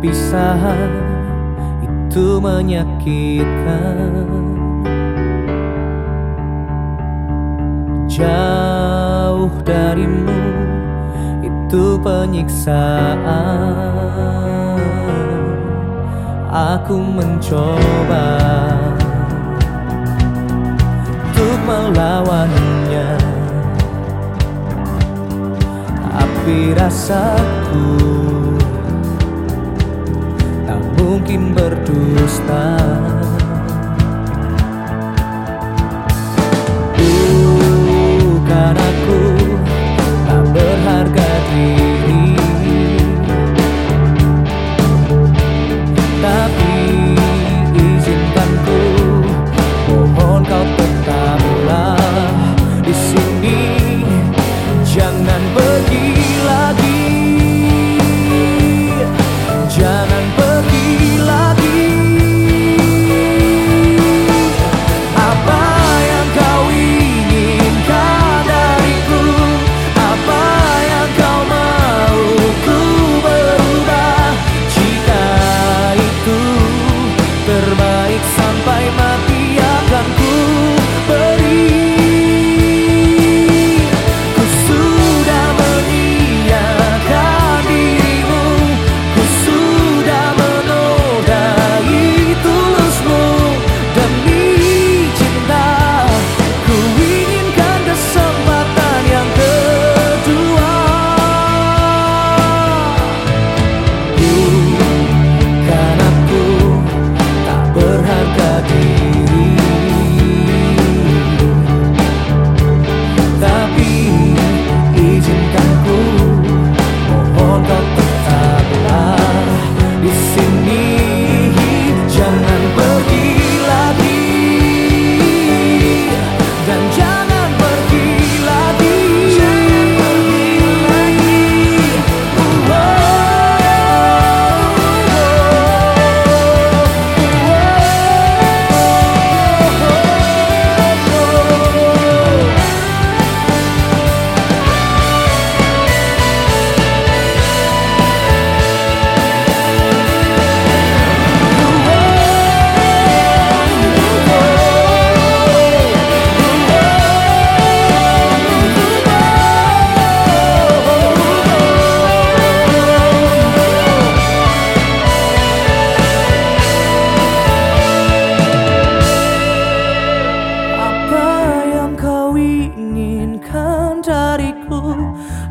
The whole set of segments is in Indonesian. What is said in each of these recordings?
Perpisahan itu menyakitkan. Jauh darimu itu penyiksaan. Aku mencoba Untuk melawannya. Tapi rasaku mungkin berdusta.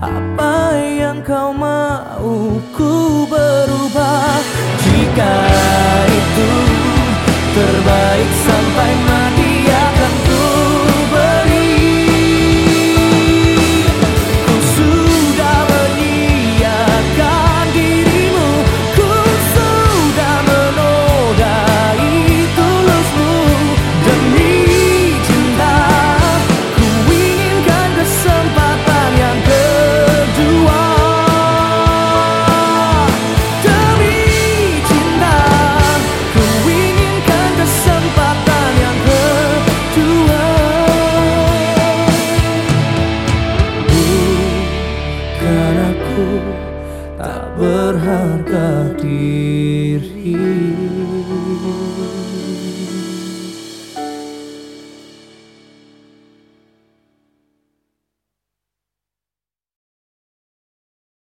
Apa yang kau mau ku berubah? Jika dan aku tak berharga diri.